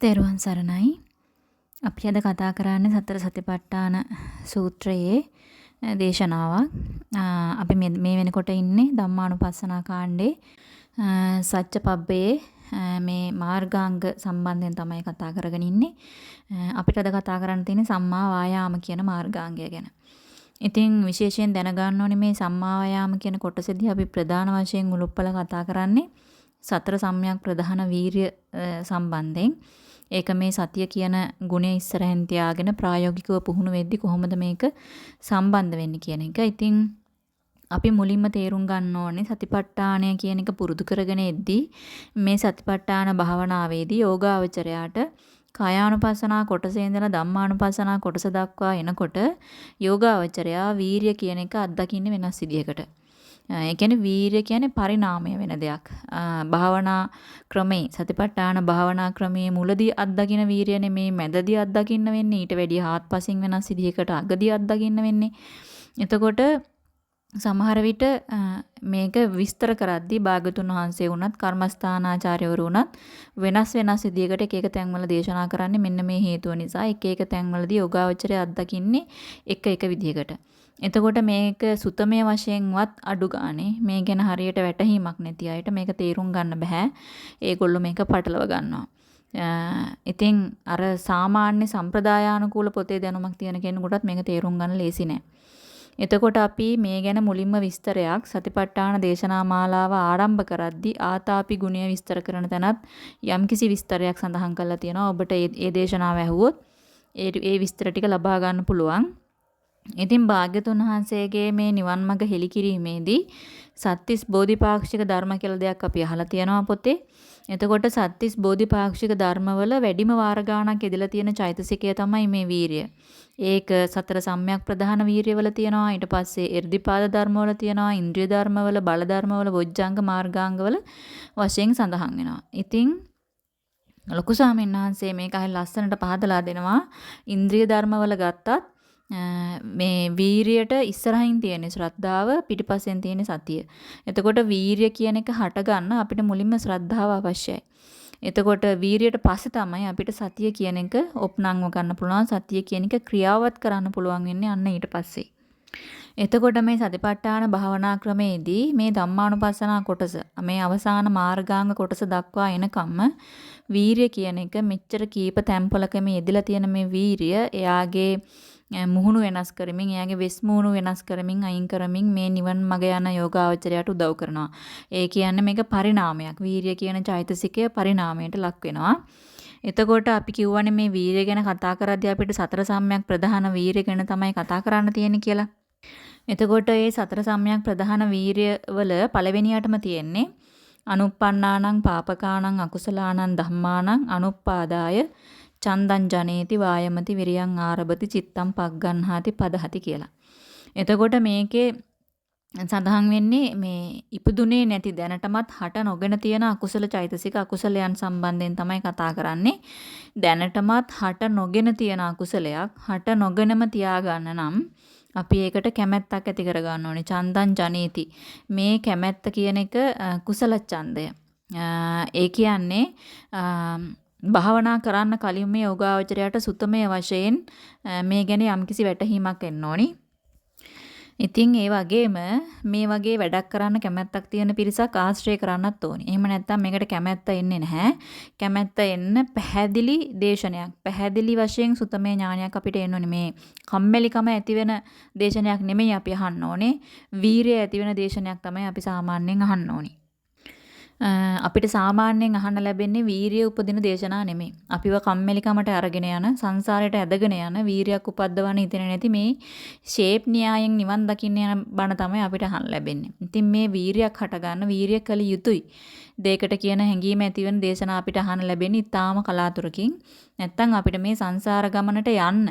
තෙරුවන් සරණයි. අපි අද කතා කරන්නේ සතර සතිපට්ඨාන සූත්‍රයේ දේශනාවක්. අපි මේ වෙනකොට ඉන්නේ ධම්මානුපස්සනා කාණ්ඩේ සත්‍යපබ්බේ මේ මාර්ගාංග සම්බන්ධයෙන් තමයි කතා කරගෙන ඉන්නේ. අපිට අද කතා කරන්න තියෙන්නේ සම්මා වායාම කියන මාර්ගාංගය ගැන. ඉතින් විශේෂයෙන් දැනගන්න ඕනේ මේ සම්මා වායාම කියන කොටසේදී අපි ප්‍රධාන වශයෙන් උලුප්පල කතා කරන්නේ සතර සම්‍යක් ප්‍රධාන වීරිය සම්බන්ධයෙන්. ඒක මේ සතිය කියන ගුණය ඉස්සරහින් තියාගෙන ප්‍රායෝගිකව පුහුණු වෙද්දි කොහොමද මේක සම්බන්ධ වෙන්නේ කියන එක. ඉතින් අපි මුලින්ම තේරුම් ගන්න ඕනේ සතිපට්ඨානය කියන එක පුරුදු කරගෙන එද්දී මේ සතිපට්ඨාන භාවනාවේදී යෝගාවචරයාට කායානුපස්සනා කොටසේ ඉඳලා ධම්මානුපස්සනා කොටස දක්වා එනකොට යෝගාවචරයා වීරිය කියන එක අත්දකින්නේ වෙනස් විදියකට. ඒ කියන්නේ වීරිය කියන්නේ පරිණාමය වෙන දෙයක්. භාවනා ක්‍රමේ සතිපට්ඨාන භාවනා ක්‍රමයේ මුලදී අත්දකින්න වීරිය නෙමේ මැදදී අත්දකින්න වෙන්නේ ඊට වැඩිය හාත්පසින් වෙනස් විදිහකට අගදී අත්දකින්න වෙන්නේ. එතකොට සමහර විට මේක විස්තර කරද්දී භාගතුන් වහන්සේ වුණත් කර්මස්ථානාචාර්යවරු වුණත් වෙනස් වෙනස් විදිහකට එක එක තැන්වල දේශනා කරන්නේ මෙන්න මේ හේතුව නිසා එක එක තැන්වලදී යෝගාවචරය අත්දකින්නේ එක එක විදිහකට. එතකොට මේක සුතමේ වශයෙන්වත් අඩු ගානේ මේ ගැන හරියට වැටහීමක් නැති අයට මේක තේරුම් ගන්න බෑ. ඒගොල්ලෝ මේක පටලව ගන්නවා. ඉතින් අර සාමාන්‍ය සම්ප්‍රදායානුකූල පොතේ දැනුමක් තියෙන කෙනෙකුටත් මේක තේරුම් ගන්න ලේසි නෑ. එතකොට අපි මේ ගැන මුලින්ම විස්තරයක් සතිපට්ඨාන දේශනා මාලාව ආරම්භ කරද්දී ආතාපි ගුණය විස්තර කරන තැනත් යම්කිසි විස්තරයක් සඳහන් කරලා තියෙනවා. ඔබට ඒ දේශනාව ඇහුවොත් ඒ විස්තර ටික ලබා ගන්න පුළුවන්. ඉතින් භාග්‍යතුන් වහන්සේගේ මේ නිවන් මඟ හෙලිකිරීමේදී සත්‍තිස් බෝධිපාක්ෂික ධර්ම කියලා දෙයක් අපි අහලා තියෙනවා පොතේ. එතකොට සත්‍තිස් බෝධිපාක්ෂික ධර්මවල වැඩිම වාර ගාණක් එදලා තියෙන චෛතසිකය තමයි මේ වීරිය. ඒක සතර සම්‍යක් ප්‍රධාන වීරියවල තියෙනවා. ඊට පස්සේ එර්ධිපාද ධර්මවල තියෙනවා. ඉන්ද්‍රිය ධර්මවල, බල ධර්මවල, බොජ්ජංග මාර්ගාංගවල වශයෙන් සඳහන් වෙනවා. ඉතින් ලොකු ස්වාමීන් වහන්සේ මේක අහලා ලස්සනට පහදලා දෙනවා. ඉන්ද්‍රිය ධර්මවල ගත්තත් මේ වීරියට ඉස්සරහින් තියෙන ශ්‍රද්ධාව පිටිපස්සෙන් තියෙන සතිය. එතකොට වීරිය කියන එක හට ගන්න අපිට මුලින්ම ශ්‍රද්ධාව අවශ්‍යයි. එතකොට වීරියට පස්සේ තමයි අපිට සතිය කියන එක ඔප්නංව ගන්න පුළුවන්. සතිය කියන එක ක්‍රියාවත් කරන්න පුළුවන් වෙන්නේ අන්න ඊට පස්සේ. එතකොට මේ සතිපට්ඨාන භාවනා ක්‍රමේදී මේ ධම්මානුපස්සනා කොටස මේ අවසාන මාර්ගාංග කොටස දක්වා එනකම්ම වීරිය කියන එක මෙච්චර කීප තැම්පලක මේ යෙදලා තියෙන මේ වීරිය එයාගේ මුහුණු වෙනස් කරමින් එයාගේ වෙස් මුහුණු වෙනස් කරමින් අයින් කරමින් මේ නිවන් මඟ යන යෝගාවචරයට උදව් කරනවා. ඒ කියන්නේ මේක පරිණාමයක්. වීරිය කියන චෛතසිකය පරිණාමයට ලක් වෙනවා. එතකොට අපි කියවනේ මේ වීරිය ගැන කතා කරද්දී අපිට සතර සම්‍යක් ප්‍රධාන වීරිය ගැන තමයි කතා කරන්න තියෙන්නේ කියලා. එතකොට මේ සතර සම්‍යක් ප්‍රධාන වීරිය වල පළවෙනියටම තියෙන්නේ අනුප්පන්නානං පාපකානං අකුසලානං ධම්මානං අනුප්පාදාය චන්දං ජනේති වායමති විරියං ආරබති චිත්තං පග්ගන්හාති පදහති කියලා. එතකොට මේකේ සඳහන් වෙන්නේ මේ ඉපදුනේ නැති දැනටමත් හට නොගෙන තියෙන අකුසල චෛතසික අකුසලයන් සම්බන්ධයෙන් තමයි කතා කරන්නේ. දැනටමත් හට නොගෙන තියෙන අකුසලයක් හට නොගෙනම තියාගන්න නම් අපි ඒකට කැමැත්තක් ඇති කර ගන්න ඕනේ. චන්දං ජනේති. මේ කැමැත්ත කියන එක කුසල ඡන්දය. ඒ කියන්නේ භාවනා කරන්න කලින් මේ යෝගාවචරයට සුතමය වශයෙන් මේ ගැන යම්කිසි වැටහීමක් එන්න ඕනි. ඉතින් ඒ වගේම මේ වගේ වැඩක් කරන්න කැමැත්තක් තියෙන පිරිසක් ආශ්‍රය කරන්නත් ඕනි. එහෙම නැත්නම් මේකට කැමැත්ත එන්නේ නැහැ. කැමැත්ත එන්න පැහැදිලි දේශනයක්. පැහැදිලි වශයෙන් සුතමේ ඥානයක් අපිට එන්න ඕනේ. මේ කම්මැලිකම ඇති වෙන දේශනයක් නෙමෙයි අපි අහන්න ඕනේ. වීරිය ඇති වෙන දේශනයක් තමයි අපි සාමාන්‍යයෙන් අහන්න ඕනේ. අපිට සාමාන්‍යයෙන් අහන්න ලැබෙන්නේ වීරිය උපදින දේශනා නෙමෙයි. අපිව කම්මැලිකමට අරගෙන යන සංසාරයට ඇදගෙන යන වීරියක් උපද්දවන්න ඉතින් නැති මේ ෂේප් න්‍යායෙන් නිවන් දකින්න යන බණ තමයි අපිට අහන්න ලැබෙන්නේ. ඉතින් මේ වීරියක් හටගන්න වීරිය කළ යුතුයි. දෙයකට කියන හැඟීම ඇතිවන දේශනා අපිට අහන්න ලැබෙන්නේ ඊටාම කලාතුරකින්. නැත්තම් අපිට මේ සංසාර ගමනට යන්න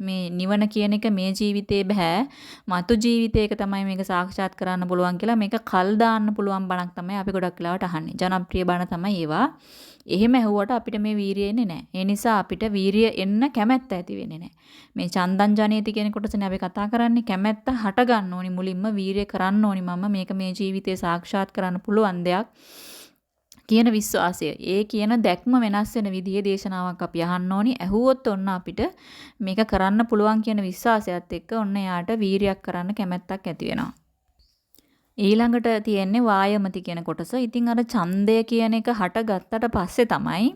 මේ නිවන කියන එක මේ ජීවිතේ බෑ. මතු ජීවිතේක තමයි මේක සාක්ෂාත් කරන්න පුළුවන් කියලා මේක කල් දාන්න පුළුවන් බණක් තමයි අපි ගොඩක් වෙලාවට අහන්නේ. ජනප්‍රිය බණ තමයි ඒවා. එහෙම ඇහුවට අපිට මේ වීරිය එන්නේ නැහැ. ඒ නිසා අපිට වීරිය එන්න කැමැත්ත ඇති වෙන්නේ නැහැ. මේ චන්දන් ජනේති කියන කොටසනේ අපි කතා කරන්නේ කැමැත්ත හට ගන්න ඕනි මුලින්ම වීරිය කරන්න ඕනි මම මේක මේ ජීවිතේ සාක්ෂාත් කරන්න පුළුවන් දෙයක්. කියන විශ්වාසය. ඒ කියන දැක්ම වෙනස් වෙන විදිහේ දේශනාවක් අපි අහන්න ඕනි. ඇහුවොත් ඔන්න අපිට මේක කරන්න පුළුවන් කියන විශ්වාසයත් එක්ක ඔන්න යාට වීරියක් කරන්න කැමැත්තක් ඇති වෙනවා. ඊළඟට තියෙන්නේ වායමති කියන කොටස. ඉතින් අර ඡන්දය කියන එක හටගත්තට පස්සේ තමයි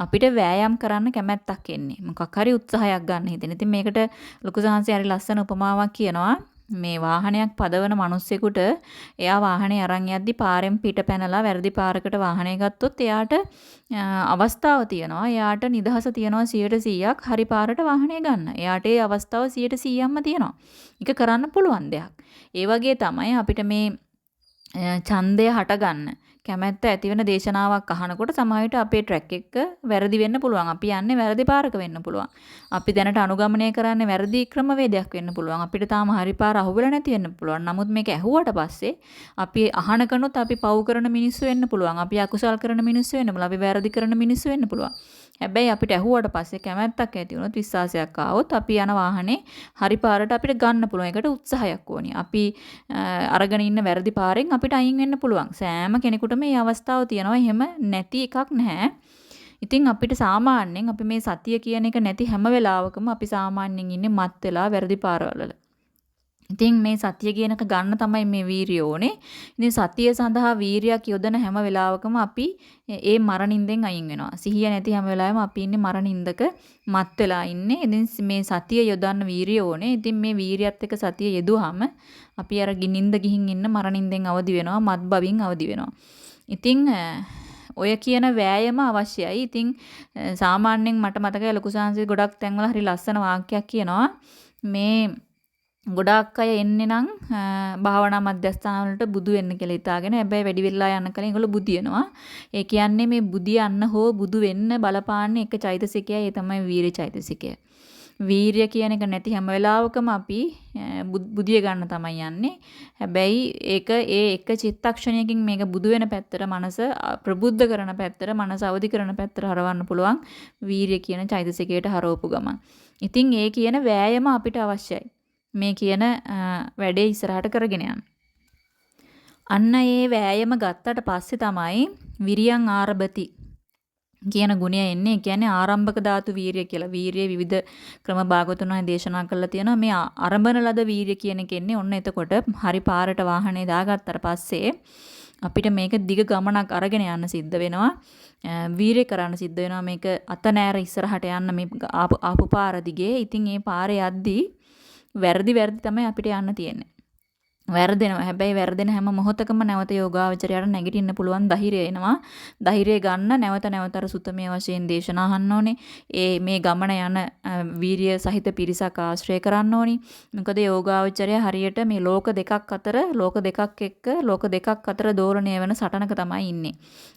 අපිට වෑයම් කරන්න කැමැත්තක් එන්නේ. මොකක් හරි උත්සාහයක් ගන්න හිතෙන. ඉතින් මේකට ලොකු සහන්සේ හරි ලස්සන උපමාවක් කියනවා. මේ වාහනයක් පදවන මිනිස්සෙකුට එයා වාහනේ අරන් යද්දි පාරෙන් පිට පැනලා වැරදි පාරකට වාහනේ ගත්තොත් එයාට අවස්ථාව තියෙනවා. එයාට නිදහස තියෙනවා 100%ක් හරි පාරට වාහනේ ගන්න. එයාට ඒ අවස්ථාව 100%ක්ම තියෙනවා. ඒක කරන්න පුළුවන් දෙයක්. ඒ වගේ තමයි අපිට මේ ඡන්දය හටගන්න කැමැත්ත ඇති වෙන දේශනාවක් අහනකොට සමහරවිට අපේ ට්‍රැක් එක වැරදි වෙන්න පුළුවන්. අපි යන්නේ වැරදි පාරක වෙන්න පුළුවන්. අපි දැනට අනුගමනය කරන්නේ වැරදි ක්‍රමවේදයක් වෙන්න පුළුවන්. අපිට තාම හරි පාර අහුවෙලා නැති වෙන්න පුළුවන්. නමුත් මේක ඇහුවට පස්සේ අපි අහනකනොත් අපි පව් කරන මිනිස්සු වෙන්න පුළුවන්. අපි අකුසල් කරන මිනිස්සු වෙන්න පුළුවන්. අපි වැරදි කරන මිනිස්සු වෙන්න පුළුවන්. හැබැයි අපිට ඇහුවට පස්සේ කැමැත්තක් ඇති වුණොත් විශ්වාසයක් ආවොත් අපි යන වාහනේ හරි පාරට අපිට ගන්න පුළුවන්. ඒකට උත්සාහයක් ඕනි. අපි අරගෙන ඉන්න වැරදි පාරෙන් අපිට අයින් වෙන්න පුළුවන්. සෑම කෙනෙකුටම මේ අවස්ථාව තියෙනවා. එහෙම නැති එකක් නැහැ. ඉතින් අපිට සාමාන්‍යයෙන් අපි මේ සතිය කියන එක නැති හැම වෙලාවකම අපි සාමාන්‍යයෙන් ඉන්නේ මත් වෙලා වැරදි පාරවල. ඉතින් මේ සතිය කියනක ගන්න තමයි මේ වීරිය ඕනේ. ඉතින් සතිය සඳහා වීරියක් යොදන හැම වෙලාවකම අපි ඒ මරණින්දෙන් අයින් වෙනවා. සිහිය නැති හැම වෙලාවෙම අපි ඉන්නේ මරණින්දක මත් වෙලා ඉන්නේ. ඉතින් මේ සතිය යොදන්න වීරිය ඕනේ. ඉතින් මේ වීරියත් එක්ක සතිය යෙදුවාම අපි අර ගිනින්ද ගිහින් ඉන්න මරණින්දෙන් අවදි වෙනවා. මත් බවින් අවදි වෙනවා. ඉතින් ඔය කියන වෑයම අවශ්‍යයි. ඉතින් සාමාන්‍යයෙන් මට මතකයි ලොකු සාංශි ගොඩක් තැන්වල හරි ලස්සන වාක්‍යයක් කියනවා. මේ ගොඩාක් අය එන්නේ නම් භාවනා මධ්‍යස්ථාන වලට බුදු වෙන්න කියලා හිතාගෙන හැබැයි වැඩි වෙලා යන කලින් ඒගොල්ලෝ බුදියනවා. ඒ කියන්නේ මේ බුදියන්න හෝ බුදු වෙන්න බලපාන්නේ එක චෛතසිකයයි ඒ තමයි වීරිය චෛතසිකය. වීරිය කියන එක නැති හැම වෙලාවකම අපි බුදිය ගන්න තමයි යන්නේ. හැබැයි ඒක ඒ එක චිත්තක්ෂණයකින් මේක බුදු වෙන පැත්තට මනස ප්‍රබුද්ධ කරන පැත්තට මනස අවදි කරන පැත්තට හරවන්න පුළුවන් වීරිය කියන චෛතසිකයට හරවපු ගමන්. ඉතින් ඒ කියන වෑයම අපිට අවශ්‍යයි. මේ කියන වැඩේ ඉස්සරහට කරගෙන යන්න. අන්න ඒ වෑයම ගත්තට පස්සේ තමයි විරියං ආරබති කියන ගුණය එන්නේ. ඒ කියන්නේ ආරම්භක ධාතු වීරිය කියලා. වීරිය විවිධ ක්‍රම භාගතුනයි දේශනා කරලා තියෙනවා. මේ ආරම්භන ලද වීරිය කියන එක එන්නේ ඔන්න එතකොට හරි පාරට වාහනේ දාගත්තට පස්සේ අපිට මේක දිග ගමනක් අරගෙන යන්න සිද්ධ වෙනවා. වීරය කරන්න සිද්ධ වෙනවා මේක අත නෑර ඉස්සරහට යන්න මේ ආපු පාර දිගේ. ඉතින් මේ පාරේ යද්දී වැරදි වැරදි තමයි අපිට යන්න තියෙන්නේ. වැරදෙනවා. හැබැයි වැරදෙන හැම මොහොතකම නැවත යෝගාවචරයට නැගිටින්න පුළුවන් ධෛර්යය එනවා. ධෛර්යය ගන්න නැවත නැවතර සුතමේ වශයෙන් දේශනා අහන්න ඕනේ. ඒ මේ ගමන යන වීරිය සහිත පිරිසක් ආශ්‍රය කරන්න ඕනි. මොකද යෝගාවචරය හරියට මේ ලෝක දෙකක් අතර ලෝක දෙකක් එක්ක ලෝක දෙකක් අතර දෝලණය වෙන සටනක තමයි ඉන්නේ.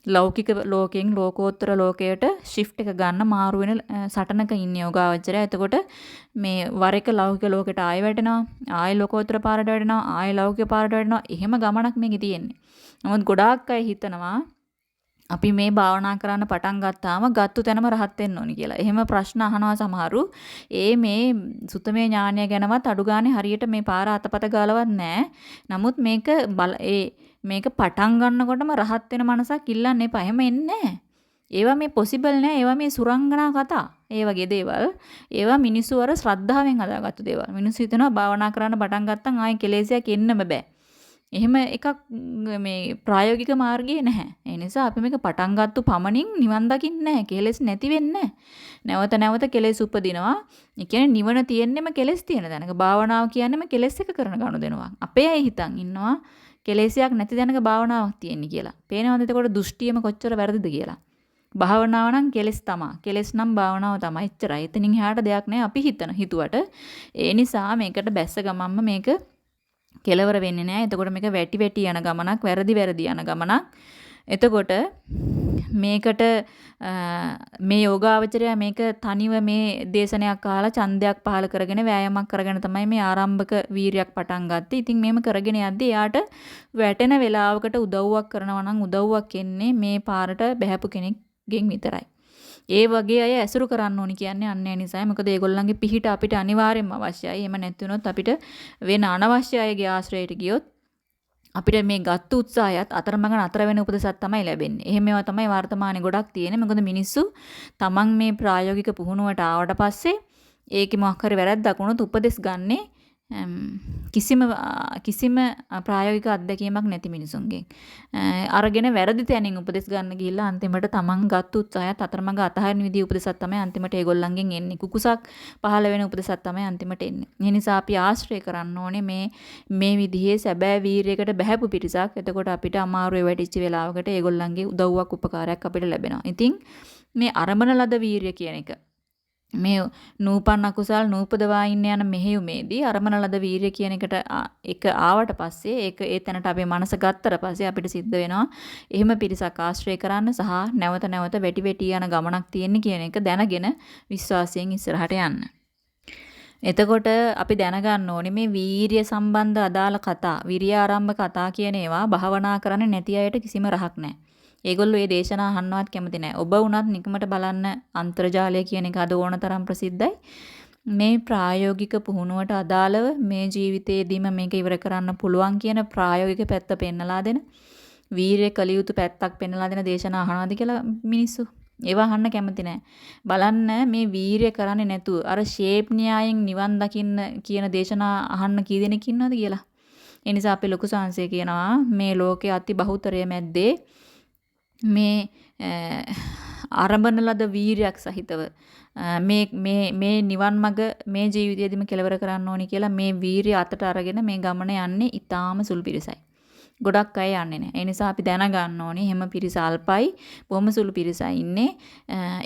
ලෞකික ලෝකයෙන් ලෝකෝත්තර ලෝකයට shift එක ගන්න මාරු වෙන සටනක ඉන්නේ යෝගාවචරය. එතකොට මේ වර එක ලෞකික ලෝකයට ආයෙ වැටෙනවා. ආයෙ ලෝකෝත්තර පාරට වැටෙනවා. ආයෙ ලෞකික පාරට වැටෙනවා. එහෙම ගමනක් මේකේ තියෙන්නේ. නමුත් ගොඩාක් අය හිතනවා අපි මේ භාවනා කරන්න පටන් ගත්තාම ගත්තු තැනම රහත් වෙන්න ඕනි කියලා. එහෙම ප්‍රශ්න අහනවා සමහරු. ඒ මේ සුතමේ ඥානය ගැනවත් අඩු ගානේ හරියට මේ පාර අතපත ගාලවත් නැහැ. නමුත් මේක ඒ මේක පටන් ගන්නකොටම රහත් වෙන මනසක් ඉල්ලන්න එපා. එහෙම එන්නේ නැහැ. ඒවා මේ පොසිබල් නෑ. ඒවා මේ සුරංගනා කතා. ඒ වගේ දේවල්. ඒවා මිනිස්සු අර ශ්‍රද්ධාවෙන් හදාගත්තු දේවල්. මිනිස්සු හිතනවා භාවනා කරන්න පටන් ගත්තන් ආයේ කෙලෙසයක් එන්නම බෑ. එහෙම එකක් මේ ප්‍රායෝගික මාර්ගයේ නැහැ. ඒ නිසා අපි මේක පටන් ගත්තු පමණින් නිවන් දකින්නේ නැහැ. කෙලෙස් නැති වෙන්නේ නැවත නැවත කෙලෙස් උපදිනවා. ඒ කියන්නේ නිවන තියෙන්නෙම කෙලෙස් තියෙන තැනක. භාවනාව කියන්නේම කෙලෙස් එක කරන ගනුදෙනුවක්. අපේ අය හිතන් ඉන්නවා කෙලෙසයක් නැති තැනක භාවනාවක් තියෙන්නේ කියලා. පේනවද එතකොට දෘෂ්ටියම කොච්චර වැරදිද කියලා. භාවනාව නම් කෙලස් තමා. කෙලස් නම් භාවනාව තමයි. එච්චරයි. එතනින් එහාට දෙයක් නෑ අපි හිතන හිතුවට. ඒ නිසා මේකට බැස්ස ගමන්ම මේක කෙලවර වෙන්නේ නෑ. එතකොට මේක වැටි වැටි යන ගමනක්, වැරදි වැරදි යන ගමනක්. එතකොට මේකට මේ යෝගාවචරය මේක තනිව මේ දේශනයක් අහලා ඡන්දයක් පහල කරගෙන වෑයමක් කරගෙන තමයි මේ ආරම්භක වීරියක් පටන් ගත්තේ. ඉතින් මේම කරගෙන යද්දී එයාට වැටෙන වෙලාවකට උදව්වක් කරනවා නම් උදව්වක් එන්නේ මේ පාරට බහැපු කෙනෙක් ගෙන් විතරයි. ඒ වගේ අය ඇසුරු කරන්න ඕනි කියන්නේ අන්න ඒ නිසායි. මොකද ඒගොල්ලන්ගේ පිහිට අපිට අනිවාර්යෙන්ම අවශ්‍යයි. එහෙම නැති වුණොත් අපිට වෙන අනවශ්‍ය අයගේ ආශ්‍රයයට ගියොත් අපිට මේ ගත්ත උත්සාහයත් අතරමඟ නතර වෙන උපදෙසක් තමයි ලැබෙන්නේ. එහෙම ඒවා තමයි වර්තමානයේ ගොඩක් තියෙන්නේ. මොකද මිනිස්සු තමන් මේ ප්‍රායෝගික පුහුණුවට ආවට පස්සේ ඒකේ මොකක් හරි වැරද්දක් වුණොත් උපදෙස් ගන්නේ කිසිම කිසිම ප්‍රායෝගික අත්දැකීමක් නැති මිනිසුන්ගෙන් අරගෙන වැරදි තැනින් උපදෙස් ගන්න ගිහිල්ලා අන්තිමට තමන් ගත්ත උත්සාහයත් අතරමඟ අතහරින විදිහ උපදෙසක් තමයි අන්තිමට ඒගොල්ලන්ගෙන් එන්නේ කුකුසක් පහළ වෙන උපදෙසක් තමයි අන්තිමට එන්නේ. ඒ නිසා අපි ආශ්‍රය කරන්න ඕනේ මේ මේ විදිහේ සැබෑ වීරයකට බහැපු පිරිසක්. එතකොට අපිට අමාරුවේ වැටිච්ච වෙලාවකට ඒගොල්ලන්ගේ උදව්වක් උපකාරයක් අපිට ලැබෙනවා. ඉතින් මේ අරමන ලද වීරිය කියන එක මේ නූපන් අකුසල් නූපදවා ඉන්න යන මෙහෙයුමේදී අරමන ලද වීරිය කියන එකට එක ආවට පස්සේ ඒක ඒ තැනට අපේ මනස ගත්තට පස්සේ අපිට සිද්ධ වෙනවා එහෙම පිරිසක් ආශ්‍රය කරන්න සහ නැවත නැවත වැටි වැටි යන ගමනක් තියෙන්නේ කියන එක දැනගෙන විශ්වාසයෙන් ඉස්සරහට යන්න. එතකොට අපි දැනගන්න ඕනේ මේ වීරිය සම්බන්ධ අදාළ කතා, විරිය ආරම්භ කතා කියන ඒවා භාවනා කරන්නේ නැති අයට කිසිම රහක් නැහැ. ඒගොල්ලෝ මේ දේශනා අහන්නවත් කැමති නැහැ. ඔබ වුණත් නිකමට බලන්න අන්තර්ජාලය කියන එක අද ඕනතරම් ප්‍රසිද්ධයි. මේ ප්‍රායෝගික පුහුණුවට අදාළව මේ ජීවිතේදීම මේක ඉවර කරන්න පුළුවන් කියන ප්‍රායෝගික පැත්ත පෙන්නලා දෙන වීරිය කළ යුතු පැත්තක් පෙන්නලා දෙන දේශනා අහනවාද කියලා මිනිස්සු ඒවා අහන්න කැමති නැහැ. බලන්න මේ වීරිය කරන්නේ නැතුව අර ෂේප් න්‍යායෙන් නිවන් දකින්න කියන දේශනා අහන්න කී දෙනෙක් ඉන්නවද කියලා. ඒ නිසා අපේ ලොකු සංසය කියනවා මේ ලෝකයේ අති බහුතරය මැද්දේ මේ ආරම්භන ලද වීරයක් සහිතව මේ මේ මේ නිවන් මඟ මේ ජීවිතයේදීම කෙලවර කරන්න ඕනි කියලා මේ වීරිය අතට අරගෙන මේ ගමන යන්නේ ඊටාම සුළු පිරිසයි. ගොඩක් අය යන්නේ නැහැ. ඒ නිසා අපි දැනගන්න ඕනේ හැම පිරිස අල්පයි, බොහොම සුළු පිරිසයි ඉන්නේ.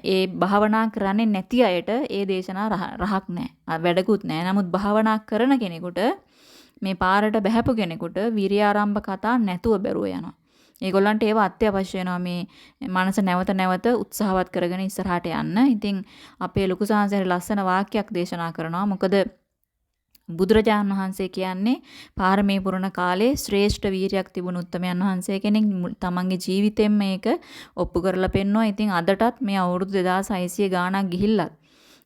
ඒ භාවනා කරන්නේ නැති අයට ඒ දේශනා රහක් නැහැ. වැඩකුත් නැහැ. නමුත් භාවනා කරන කෙනෙකුට මේ පාරට බහැපු කෙනෙකුට විරියාරම්භ කතා නැතුව බැරුව යනවා. ඒගොල්ලන්ට ඒව අත්‍යවශ්‍ය වෙනවා මේ මනස නැවත නැවත උත්සාහවත් කරගෙන ඉස්සරහට යන්න. ඉතින් අපේ ලොකු සාංශයේ ලස්සන වාක්‍යයක් දේශනා කරනවා. මොකද බුදුරජාණන් වහන්සේ කියන්නේ පාරමී පුරණ කාලේ ශ්‍රේෂ්ඨ වීරියක් තිබුණු උත්තමයන් වහන්සේ කෙනෙක් තමන්ගේ ජීවිතෙන් මේක ඔප්පු කරලා පෙන්නවා. ඉතින් අදටත් මේ අවුරුදු 2600 ගාණක් ගිහිල්ලත්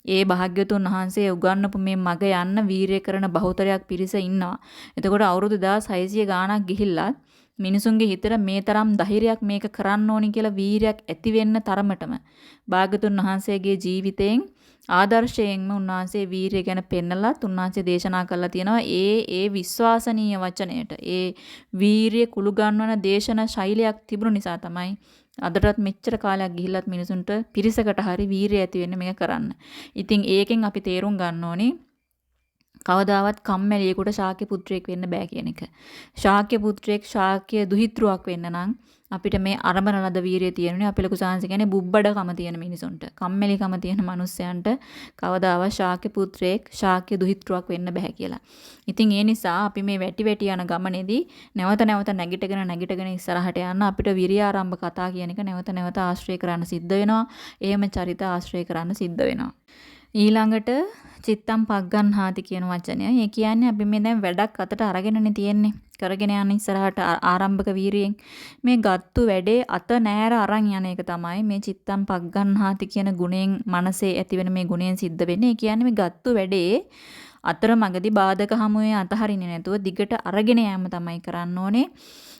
ඒ භාග්‍යතුන් වහන්සේ උගන්වපු මේ මග යන්න වීරිය කරන බහුතරයක් පිරිස ඉන්නවා. එතකොට අවුරුදු 2600 ගාණක් ගිහිල්ලත් මිනිසුන්ගේ හිතට මේ තරම් ධෛර්යයක් මේක කරන්න ඕනි කියලා වීරයක් ඇති වෙන්න තරමටම භාගතුන් වහන්සේගේ ජීවිතයෙන් ආදර්ශයෙන්ම උන්වහන්සේ වීරිය ගැන පෙන්නලත් උන්වහන්සේ දේශනා කරලා තියෙනවා ඒ ඒ විශ්වාසනීය වචනයට ඒ වීරිය කුළු ගන්වන දේශන ශෛලියක් තිබුණු නිසා තමයි අදටත් මෙච්චර කාලයක් ගිහිල්ලත් මිනිසුන්ට පිරිසකට හරි වීරිය ඇති වෙන්න මේක කරන්න. ඉතින් ඒකෙන් අපි තේරුම් ගන්න ඕනේ කවදාවත් කම්මැලියෙකුට ශාක්‍ය පුත්‍රයෙක් වෙන්න බෑ කියන එක. ශාක්‍ය පුත්‍රයෙක් ශාක්‍ය දුහිතෘවක් වෙන්න නම් අපිට මේ අරමන ලද වීරිය තියෙනුනේ අපි ලොකු සාංශ කියන්නේ බුබ්බඩකම තියෙන මිනිසුන්ට. කම්මැලිකම තියෙන මිනිස්සයන්ට කවදාවත් ශාක්‍ය පුත්‍රයෙක් ශාක්‍ය දුහිතෘවක් වෙන්න බෑ කියලා. ඉතින් ඒ නිසා අපි මේ වැටි වැටි යන ගමනේදී නැවත නැවත නැගිටගෙන නැගිටගෙන ඉස්සරහට යන්න අපිට විරිය ආරම්භ කතා කියන එක නැවත නැවත ආශ්‍රය කරන්න සිද්ධ වෙනවා. එහෙම චරිත ආශ්‍රය කරන්න සිද්ධ වෙනවා. ඊළඟට චිත්තම් පග්ගන්හාති කියන වචනය. ඒ කියන්නේ අපි මේ දැන් වැඩක් අතට අරගෙනනේ තියෙන්නේ. කරගෙන යන ඉස්සරහට ආරම්භක වීරියෙන් මේ ගත්තු වැඩේ අත නෑර අරන් යන එක තමයි මේ චිත්තම් පග්ගන්හාති කියන ගුණයෙන් මනසේ ඇතිවෙන මේ ගුණයෙන් සිද්ධ වෙන්නේ. ඒ කියන්නේ මේ ගත්තු වැඩේ අතරමඟදී බාධක හමුවේ අතහරින්නේ නැතුව දිගට අරගෙන යෑම තමයි කරන්න ඕනේ.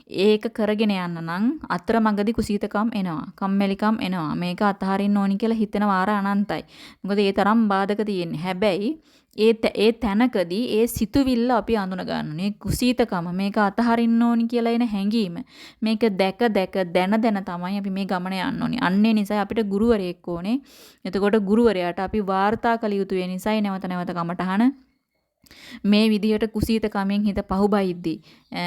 ඒක කරගෙන යන්න නම් අතරමඟදී කුසීතකම් එනවා. කම්මැලිකම් එනවා. මේක අතහරින්න ඕනි කියලා හිතන වාර අනන්තයි. මොකද ඒ තරම් බාධක තියෙන්නේ. හැබැයි ඒ ඒ තැනකදී ඒ සිතුවිල්ල අපි අඳුන ගන්න කුසීතකම මේක අතහරින්න ඕනි කියලා එන හැඟීම මේක දැක දැක දැන දැන තමයි අපි මේ ගමන යන්න ඕනි. අන්නේ නිසා අපිට ගුරුවරයෙක් ඕනේ. එතකොට ගුරුවරයාට අපි වාර්තා කළ යුතු වෙන නිසායි නැවත නැවත කමටහන මේ විදිහට කුසීතකමෙන් හිත පහුබයිද්දී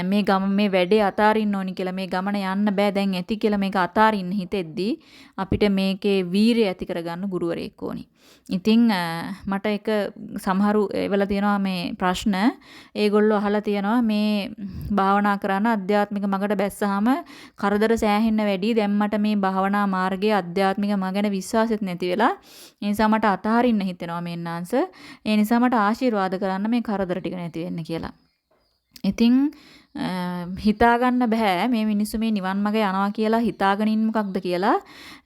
මේ ගම මේ වැඩේ අතාරින්න ඕනි කියලා මේ ගමන යන්න බෑ දැන් ඇති කියලා මේක අතාරින්න හිතෙද්දී අපිට මේකේ වීරිය ඇති කරගන්න ගුරුවරයෙක් ඕනි. ඉතින් මට එක සමහරු එවලා තියෙනවා මේ ප්‍රශ්න. ඒගොල්ලෝ අහලා තියෙනවා මේ භාවනා කරන අධ්‍යාත්මික මගට බැස්සහම කරදර සෑහෙන්න වැඩි දැන් මට මේ භාවනා මාර්ගයේ අධ්‍යාත්මික මග ගැන විශ්වාසෙත් නැති වෙලා ඒ නිසා මට අතහරින්න හිතෙනවා මේන්නාංශ ඒ නිසා මට ආශිර්වාද කරන්න මේ කරදර ටික නැති වෙන්න කියලා. ඉතින් හිතාගන්න බෑ මේ මිනිස්සු මේ නිවන් මඟ යනවා කියලා හිතාගෙන මොකක්ද කියලා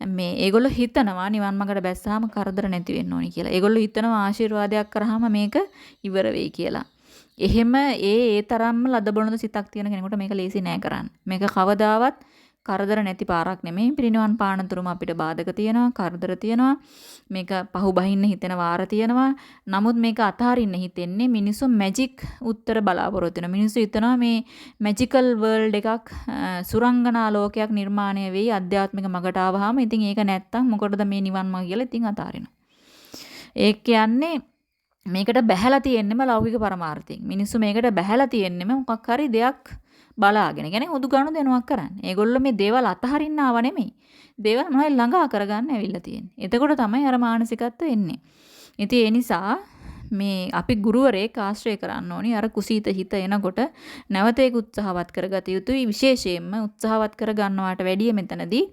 මේ ඒගොල්ලෝ හිතනවා නිවන් මඟට බැස්සාම කරදර නැති වෙන්න ඕනි කියලා. ඒගොල්ලෝ හිතනවා ආශිර්වාදයක් කරාම මේක ඉවර වෙයි කියලා. එහෙම ඒ ඒ තරම්ම ලද බොළඳ සිතක් තියෙන කෙනෙකුට මේක ලේසි නෑ කරන්න. මේක කවදාවත් කරදර නැති පාරක් නෙමෙයි. පිරිනිවන් පානතුරුම අපිට බාධක තියෙනවා, කරදර තියෙනවා. මේක පහු බහින්න හිතෙන වාර තියෙනවා. නමුත් මේක අතහරින්න හිතෙන්නේ මිනිස්සු මැජික් උත්තර බලාපොරොත්තු වෙන. මිනිස්සු හිතනවා මේ මැජිකල් වර්ල්ඩ් එකක් සුරංගනා ලෝකයක් නිර්මාණය වෙයි අධ්‍යාත්මික මගට ආවහම ඉතින් ඒක නැත්තම් මොකටද මේ නිවන් මඟ කියලා ඉතින් අතාරිනවා. ඒ කියන්නේ මේකට බැහැලා තියෙන්නෙම ලෞකික පරමාර්ථයෙන්. මිනිස්සු මේකට බැහැලා තියෙන්නෙම මොකක් හරි දෙයක් බලාගෙන. කියන්නේ හුදු ගනුදෙනුවක් කරන්න. ඒගොල්ලෝ මේ දේවල් අතහරින්න ආව නෙමෙයි. දේවල් මොනවයි ළඟා කරගන්න ඇවිල්ලා තියෙන්නේ. එතකොට තමයි අර මානසිකත්වය එන්නේ. ඉතින් ඒ නිසා මේ අපි ගුරුවරයෙක් ආශ්‍රය කරන්න ඕනි අර කුසීත හිත එනකොට නැවත ඒක උත්සාහවත් කරගත යුතුයි විශේෂයෙන්ම උත්සාහවත් කර ගන්නවාට වැඩිය මෙතනදී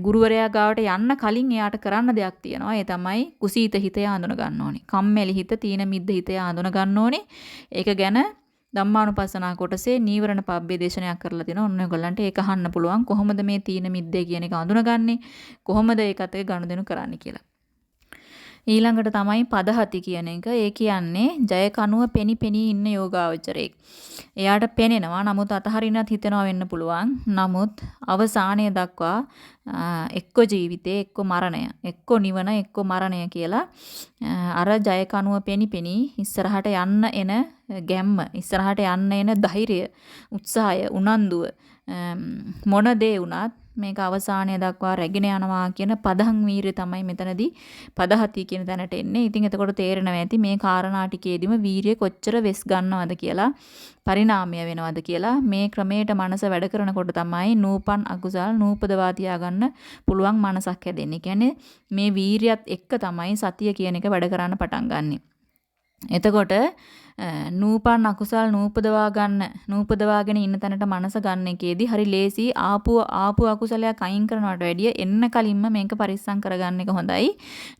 ගුරුවරයා ගාවට යන්න කලින් එයාට කරන්න දෙයක් තියෙනවා. ඒ තමයි කුසීත හිතය හඳුන ගන්න ඕනේ. කම්මැලි හිත, තීන මිද්ද හිතය හඳුන ගන්න ඕනේ. ඒක ගැන ධම්මානුපස්සනා කොටසේ නීවරණ පබ්බේ දේශනයක් කරලා තිනවා. ඔන්න ඔයගොල්ලන්ට ඒක අහන්න පුළුවන්. කොහොමද මේ තීන මිද්දේ කියන එක හඳුනගන්නේ? කොහොමද ඒකත් එක්ක ගනුදෙනු කරන්නේ කියලා. ඊළඟට තමයි පදහති කියන එක. ඒ කියන්නේ ජය කනුව පෙනි පෙනී ඉන්න යෝගාවචරයෙක්. එයාට පෙනෙනවා. නමුත් අතහරින්නත් හිතෙනවා වෙන්න පුළුවන්. නමුත් අවසානය දක්වා එක්ක ජීවිතේ එක්ක මරණය එක්ක නිවන එක්ක මරණය කියලා අර ජය කනුව පෙනි පෙනී ඉස්සරහට යන්න එන ගැම්ම ඉස්සරහට යන්න එන ධෛර්යය උත්සාහය උනන්දුව මොන දේ වුණත් මේක අවසානය දක්වා රැගෙන යනවා කියන පදහන් වීරිය තමයි මෙතනදී පදහති කියන තැනට එන්නේ. ඉතින් එතකොට තේරෙනවා ඇති මේ කාරණා ටිකේදීම වීරිය කොච්චර වෙස් ගන්නවද කියලා පරිණාමය වෙනවද කියලා මේ ක්‍රමයට මනස වැඩ කරනකොට තමයි නූපන් අකුසල් නූපදවා තියාගන්න පුළුවන් මනසක් හැදෙන්නේ. කියන්නේ මේ වීරියත් එක්ක තමයි සතිය කියන එක වැඩ කරන්න පටන් ගන්නෙ. එතකොට නූපන් අකුසල් නූපදවා ගන්න නූපදවාගෙන ඉන්න තැනට මනස ගන්න එකේදී හරි ලේසි ආපු ආපු අකුසලයක් අයින් කරනවට වැඩිය එන්න කලින්ම මේක පරිස්සම් කරගන්න එක හොඳයි.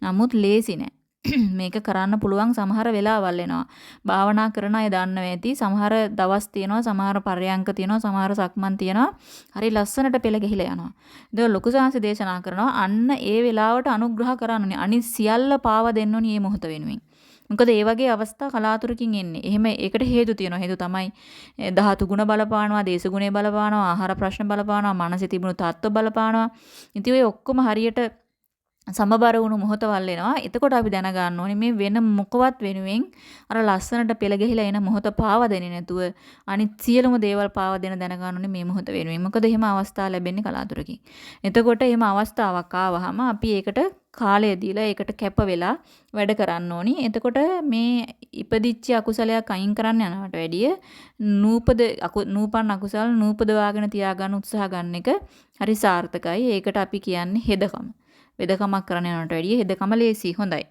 නමුත් ලේසි නෑ. මේක කරන්න පුළුවන් සමහර වෙලාවල් එනවා. භාවනා කරන අය දන්නවා ඇති. සමහර දවස් තියෙනවා, සමහර පරයන්ක තියෙනවා, සමහර සක්මන් තියෙනවා. හරි ලස්සනට පෙළ ගහිලා යනවා. ඒක ලොකු සාංශ දේශනා කරනවා. අන්න ඒ වෙලාවට අනුග්‍රහ කරන්න අනිත් සියල්ල පාව දෙන්න ඕනි මේ මොහොත වෙනුවෙන්. මොකද ඒ වගේ අවස්ථා කලාතුරකින් එන්නේ. එහෙම ඒකට හේතු තියෙනවා. හේතු තමයි ධාතු ගුණ බලපානවා, දේශ ගුණේ බලපානවා, ආහාර ප්‍රශ්න බලපානවා, මනසේ තිබුණු තත්ත්ව බලපානවා. ඉතින් ඔය ඔක්කොම හරියට සමබර වුණු මොහොතවල් එනවා. එතකොට අපි දැනගන්න ඕනේ මේ වෙන මොකවත් වෙනුවෙන් අර ලස්සනට පෙළ ගහිලා එන මොහොත පාව දෙන්නේ නැතුව අනිත් සියලුම දේවල් පාව දෙන දැනගන්න ඕනේ මේ මොහොත වෙනුවෙන්. මොකද එහෙම අවස්ථා ලැබෙන්නේ කලාතුරකින්. එතකොට එහෙම අවස්ථාවක් ආවහම අපි ඒකට කාලය දීලා ඒකට කැප වෙලා වැඩ කරන්න ඕනි. එතකොට මේ ඉපදිච්ච අකුසලයක් අයින් කරන්න යනවට වැඩිය නූපද නූපන් අකුසල් නූපදවාගෙන තියාගන්න උත්සාහ ගන්න එක හරි සාර්ථකයි. ඒකට අපි කියන්නේ හෙදකම. වෙදකමක් කරන්න යනවට වැඩිය හෙදකම ලේසි හොඳයි.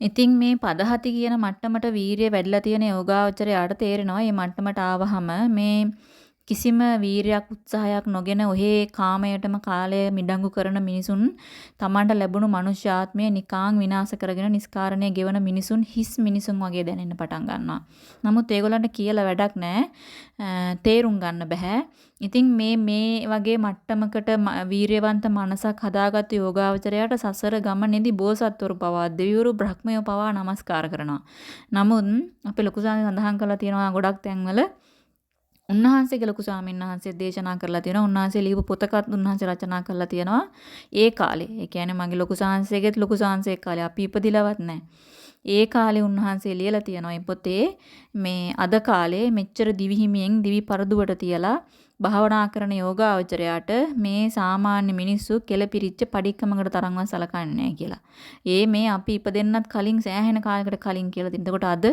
ඉතින් මේ පදහති කියන මට්ටමට වීරිය වැඩිලා තියෙන යෝගාවචරයාට තේරෙනවා මේ මට්ටමට ආවහම මේ කිසිම වීරයක් උත්සාහයක් නොගෙන ඔහේ කාමයටම කාලය මිඩංගු කරන මිනිසුන් තමන්ට ලැබුණු මනුෂ්‍ය ආත්මය නිකාං විනාශ කරගෙන නිස්කාරණය ගෙවන මිනිසුන් හිස් මිනිසුන් වගේ දැනෙන්න පටන් ගන්නවා. නමුත් ඒගොල්ලන්ට කියලා වැඩක් නැහැ. තේරුම් ගන්න බෑ. ඉතින් මේ මේ වගේ මට්ටමකට වීරයවන්ත මනසක් හදාගත්තු යෝගාවචරයට සසර ගමනේදී බෝසත්වරු පවා දෙවිවරු බ්‍රහ්මයෝ පවා නමස්කාර කරනවා. නමුත් අපේ ලොකු සඳහන් කරලා තියෙනවා ගොඩක් තැන්වල උන්වහන්සේගේ ලොකු ස්වාමීන් වහන්සේ දේශනා කරලා තියෙනවා. උන්වහන්සේ ලියපු පොතකත් උන්වහන්සේ රචනා කරලා තියෙනවා. ඒ කාලේ. ඒ කියන්නේ මගේ ලොකු සාංශයේගෙත් ලොකු සාංශයේ කාලේ අපි ඉපදිලවත් නැහැ. ඒ කාලේ උන්වහන්සේ ලියලා තියෙනවා මේ පොතේ මේ අද කාලේ මෙච්චර දිවිහිමියෙන් දිවි පරදුවට තියලා භාවනා කරන යෝගාවචරයාට මේ සාමාන්‍ය මිනිස්සු කෙලපිරිච්ච padikkamakකට තරම්වත් සලකන්නේ නැහැ කියලා. ඒ මේ අපි ඉපදෙන්නත් කලින් සෑහෙන කාලයකට කලින් කියලා තින්. එතකොට අද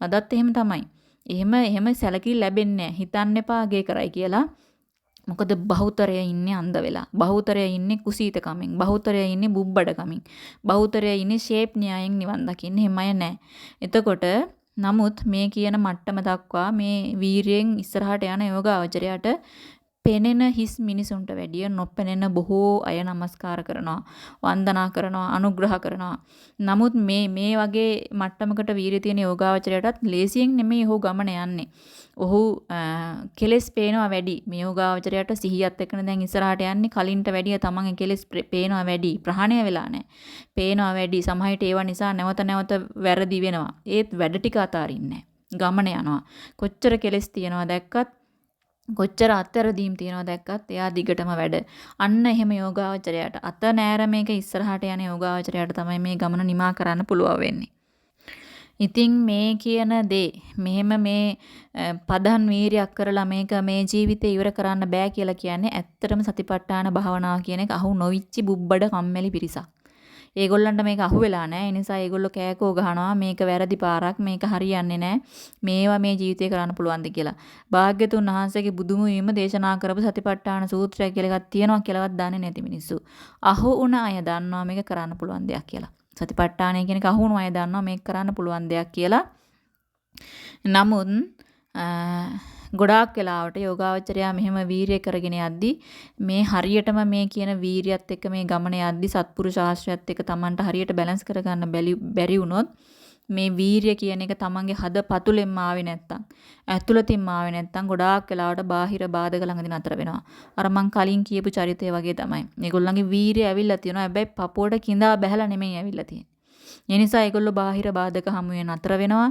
අදත් එහෙම තමයි. එහෙම එහෙම සැලකිලි ලැබෙන්නේ නැහැ. හිතන්න එපා අගේ කරයි කියලා. මොකද බහුතරය ඉන්නේ අන්ධ වෙලා. බහුතරය ඉන්නේ කුසීතකමින්. බහුතරය ඉන්නේ බුබ්බඩකමින්. බහුතරය ඉන්නේ ෂේප් න්‍යායෙන් නිවන් දකින්න එහෙම අය නැහැ. එතකොට නමුත් මේ කියන මට්ටම දක්වා මේ වීරියෙන් ඉස්සරහට යන යෝගාවචරයට පෙනෙන හිස් මිනිසුන්ට වැඩිය නොපෙනෙන බොහෝ අය নমස්කාර කරනවා වන්දනා කරනවා අනුග්‍රහ කරනවා. නමුත් මේ මේ වගේ මට්ටමකට වීරිය තියෙන යෝගාවචරයටත් ලේසියෙන් නෙමෙයි ඔහු ගමන යන්නේ. ඔහු කෙලස් පේනවා වැඩි. මේ යෝගාවචරයට සිහියත් එක්කන දැන් ඉස්සරහට යන්නේ කලින්ට වැඩිය තමන්ගේ කෙලස් පේනවා වැඩි. ප්‍රහාණය වෙලා නැහැ. පේනවා වැඩි. සමහරට ඒවා නිසා නැවත නැවත වැරදි වෙනවා. ඒත් වැඩ ටික අතාරින්නේ ගමන යනවා. කොච්චර කෙලස් තියනවා දැක්කත් කොච්චර අත්තරදීම් තියනවා දැක්කත් එයා දිගටම වැඩ. අන්න එහෙම යෝගාවචරයට අත නෑර මේක ඉස්සරහට යන යෝගාවචරයට තමයි මේ ගමන නිමා කරන්න පුළුවන් වෙන්නේ. ඉතින් මේ කියන දේ මෙහෙම මේ පදන් වීරියක් කරලා මේක මේ ජීවිතේ ඉවර කරන්න බෑ කියලා කියන්නේ ඇත්තටම සතිපට්ඨාන භාවනාව කියන එක අහු නොවිච්චි බුබ්බඩ කම්මැලි පිරිසක්. ඒගොල්ලන්ට මේක අහු වෙලා නැහැ. ඒ නිසා ඒගොල්ලෝ කෑකෝ ගහනවා මේක වැරදි පාරක් මේක හරියන්නේ නැහැ. මේවා මේ ජීවිතේ කරන්න පුළුවන්ද කියලා. භාග්‍යතුන් වහන්සේගේ බුදුම වීම දේශනා කරපු සතිපට්ඨාන සූත්‍රය කියලා එකක් තියෙනවා කියලාවත් දන්නේ නැති මිනිස්සු. අහු වුණ අය දන්නවා මේක කරන්න පුළුවන් දෙයක් කියලා. සතිපට්ඨානය කියන එක අහුණු අය දන්නවා මේක කරන්න පුළුවන් දෙයක් කියලා. නමුත් ගොඩාක් වෙලාවට යෝගාවචරයා මෙහෙම වීරිය කරගෙන යද්දි මේ හරියටම මේ කියන වීරියත් එක්ක මේ ගමන යද්දි සත්පුරුෂ ආශ්‍රයත් එක්ක Tamanට හරියට බැලන්ස් කරගන්න බැරි වුණොත් මේ වීරිය කියන එක තමන්ගේ හද පතුලෙන්ම ආවේ නැත්තම් ඇතුළතින්ම ආවේ නැත්තම් ගොඩාක් වෙලාවට බාහිර බාධක ළඟදී නතර වෙනවා. අර මං කලින් කියපු චරිතය වගේ තමයි. මේගොල්ලන්ගේ වීරිය ඇවිල්ලා තියෙනවා. හැබැයි පපුවට කිඳා බැහැලා නෙමෙයි ඇවිල්ලා තියෙන්නේ. ඒ නිසා ඒගොල්ලෝ බාහිර බාධක හමුවේ නතර වෙනවා.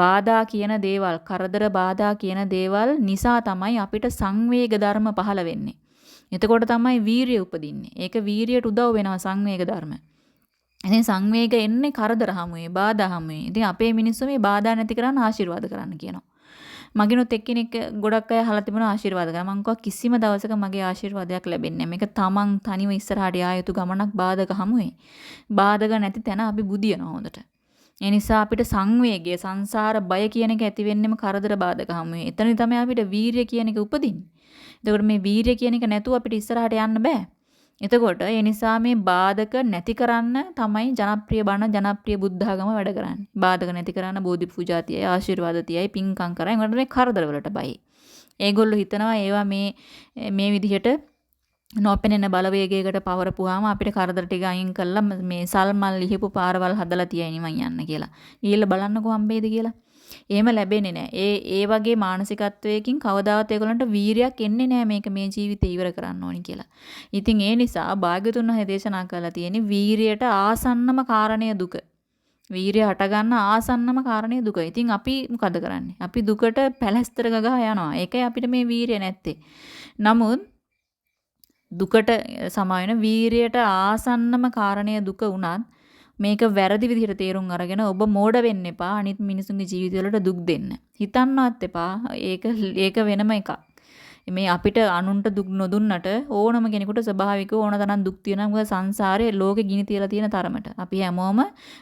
බාධා කියන දේවල්, කරදර බාධා කියන දේවල් නිසා තමයි අපිට සංවේග ධර්ම පහළ වෙන්නේ. එතකොට තමයි වීරිය උපදින්නේ. ඒක වීරියට උදව් වෙනවා සංවේග ධර්ම. ඉතින් සංවේග එන්නේ කරදර හමුවේ, බාධා හමුවේ. ඉතින් අපේ මිනිස්සු මේ බාධා නැති කරන්න ආශිර්වාද කරන්න කියනවා. මගිනුත් එක්කෙනෙක් ගොඩක් අය අහලා තිබුණා ආශිර්වාද කරනවා. මං කිව්වා කිසිම දවසක මගේ ආශිර්වාදයක් ලැබෙන්නේ නැහැ. මේක තමන් තනිව ඉස්සරහට යා යුතු ගමනක් බාධක හමුවේ. බාධක නැති තැන අපි බුදියනවා හොඳට. ඒ නිසා අපිට සංවේගය, සංසාර බය කියන එක ඇති වෙන්නෙම කරදර බාධක හමුවේ. එතන තමයි අපිට වීරිය කියන එක උපදින්නේ. එතකොට මේ වීරිය කියන එක නැතුව අපිට ඉස්සරහට යන්න බෑ. එතකොට ඒ නිසා මේ බාධක නැති කරන්න තමයි ජනප්‍රිය බණ ජනප්‍රිය බුද්ධාගම වැඩ කරන්නේ. බාධක නැති කරන්න බෝධි පූජා තියයි ආශිර්වාද තියයි පින්කම් කරයි. ඒකට මේ කරදර වලට බයි. ඒගොල්ලෝ හිතනවා ඒවා මේ මේ විදිහට නොපෙනෙන බලවේගයකට පවරපුවාම අපිට කරදර ටික අයින් කළා මේ සල්මල් ලිහිපු පාරවල් හදලා තියයි නිවන් යන්න කියලා. ඊළ බලන්නකෝ හම්බෙයිද කියලා. එහෙම ලැබෙන්නේ නැහැ. ඒ ඒ වගේ මානසිකත්වයකින් කවදාවත් ඒගොල්ලන්ට වීරියක් එන්නේ නැහැ මේක මේ ජීවිතේ ඉවර කරන්න ඕනි කියලා. ඉතින් ඒ නිසා භාග්‍යතුන් වහන්සේ දේශනා කළා තියෙන්නේ වීරියට ආසන්නම කාරණය දුක. වීරිය හටගන්න ආසන්නම කාරණය දුක. ඉතින් අපි මොකද කරන්නේ? අපි දුකට පැලැස්තර ගගා යනවා. ඒකයි අපිට මේ වීරිය නැත්තේ. නමුත් දුකට සමායන වීරියට ආසන්නම කාරණය දුක වුණත් මේක වැරදි විදිහට තේරුම් අරගෙන ඔබ මෝඩ වෙන්න එපා අනිත් මිනිසුන්ගේ ජීවිතවලට දුක් දෙන්න. හිතන්නවත් එපා. ඒක ඒක වෙනම එකක්. මේ අපිට අනුන්ට දුක් නොදුන්නට ඕනම කෙනෙකුට ස්වභාවිකව ඕන තරම් දුක් තියෙනවා. මොකද සංසාරේ ලෝකෙ ගිනි තියලා තියෙන තරමට. අපි හැමෝම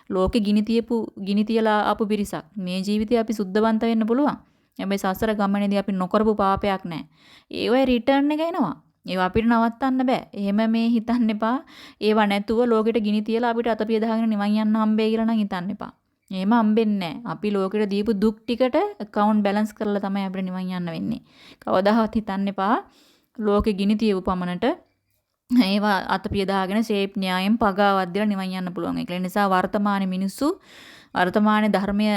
ලෝකෙ ගිනි තියපු ගිනි තියලා ආපු පිරිසක්. මේ ජීවිතේ අපි සුද්ධවන්ත වෙන්න පුළුවන්. හැබැයි සසර ගමනේදී අපි නොකරපු පාපයක් නැහැ. ඒවයි රිටර්න් එක එනවා. ඒවා අපිට නවත්තන්න බෑ. එහෙම මේ හිතන්න එපා. ඒවා නැතුව ලෝකෙට ගිනි තියලා අපිට අතපිය දාගෙන නිවන් යන්න හම්බෙයි කියලා නම් හිතන්න එපා. එහෙම හම්බෙන්නේ අපි ලෝකෙට දීපු දුක් ටිකට account balance කරලා තමයි අපිට නිවන් යන්න වෙන්නේ. කවදාවත් හිතන්න එපා. ලෝකෙ ගිනි තියපු පමණට ඒවා අතපිය දාගෙන ෂේප් න්‍යායෙන් පගාවක් දීලා නිවන් යන්න පුළුවන්. ඒක නිසා වර්තමාන මිනිස්සු වර්තමාන ධර්මය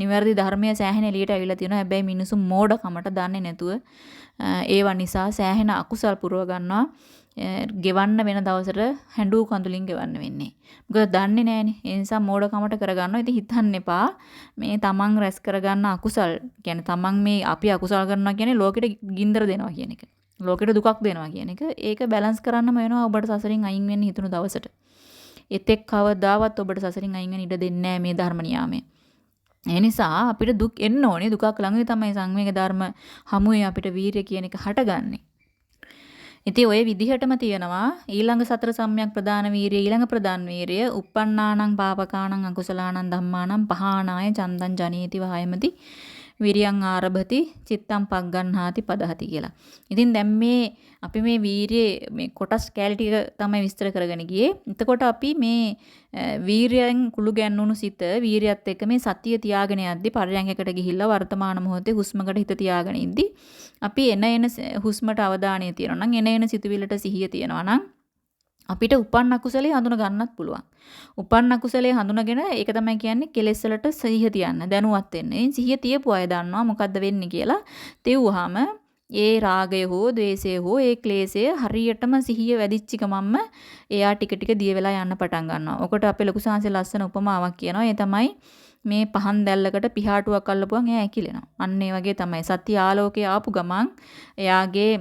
නිවැරදි ධර්මය සෑහෙන එළියට ඇවිල්ලා තියෙනවා. හැබැයි මිනිස්සු මෝඩකමට දන්නේ නැතුව ඒවා නිසා සෑහෙන අකුසල් පුරව ගන්නවා. ගෙවන්න වෙන දවසට හැඬු කඳුලින් ගෙවන්න වෙන්නේ. මොකද දන්නේ නැහනේ. ඒ නිසා මෝඩකමට කරගන්නවා. ඉතින් හිතන්න එපා මේ තමන් රැස් කරගන්න අකුසල්. කියන්නේ තමන් මේ අපි අකුසල් කරනවා කියන්නේ ලෝකෙට ගින්දර දෙනවා කියන එක. ලෝකෙට දුකක් දෙනවා කියන එක. ඒක බැලන්ස් කරන්නම වෙනවා ඔබට සසරින් අයින් වෙන්න හිතුණු දවසට. එතෙක් කවදාවත් ඔබට සසරින් අයින් වෙන්න ඉඩ දෙන්නේ නැහැ මේ ධර්ම නියාමය. ඒ නිසා අපිට දුක් එන්න ඕනේ. දුකක් ළඟදී තමයි සංවේග ධර්ම හමුවේ අපිට වීරිය කියන එක හටගන්නේ. ඉතින් ওই විදිහටම තියෙනවා ඊළඟ සතර සම්‍යක් ප්‍රදාන වීරිය ඊළඟ ප්‍රදාන වීරිය uppannānaṁ pāpakānaṁ akusalaanaṁ dhammānaṁ pahānāya චන්දං ජනේති වහයමති විරියං ආරභති චිත්තං පග්ගන්හාති පදහති කියලා. ඉතින් දැන් මේ අපි මේ වීරියේ මේ කොටස් කැලි ටික තමයි විස්තර කරගෙන ගියේ. එතකොට අපි මේ වීරියෙන් කුළු ගැන්වුණු සිත වීරියත් එක්ක මේ සතිය තියාගෙන යද්දි පරයන්යකට ගිහිල්ලා වර්තමාන මොහොතේ හුස්මකට හිත තියාගෙන ඉද්දි අපි එන එන හුස්මට අවධානය තියනවා නම් එන එන සිතුවිල්ලට සිහිය තියනවා නම් අපිට උපන් අකුසලයේ හඳුන ගන්නත් පුළුවන්. උපන් අකුසලයේ හඳුනගෙන ඒක තමයි කියන්නේ කෙලෙස් වලට සිහිය තියන්න දැනුවත් වෙන්න. ඒ සිහිය තියපු අය දන්නවා මොකද්ද වෙන්නේ කියලා. තෙව්වහම ඒ රාගය හෝ ద్వේෂය හෝ ඒ ක්ලේශය හරියටම සිහිය වැඩිච්ච ගමන්ම එයා ටික ටික දිය වෙලා යන්න පටන් ගන්නවා. ඔකට අපේ ලොකු සාංශේ ලස්සන උපමාවක් කියනවා. ඒ තමයි මේ පහන් දැල්ලකට පිහාටුවක් අල්ලපුවම එයා ඇකිලෙනවා. අන්න ඒ වගේ තමයි සත්‍ය ආලෝකයේ ආපු ගමන් එයාගේ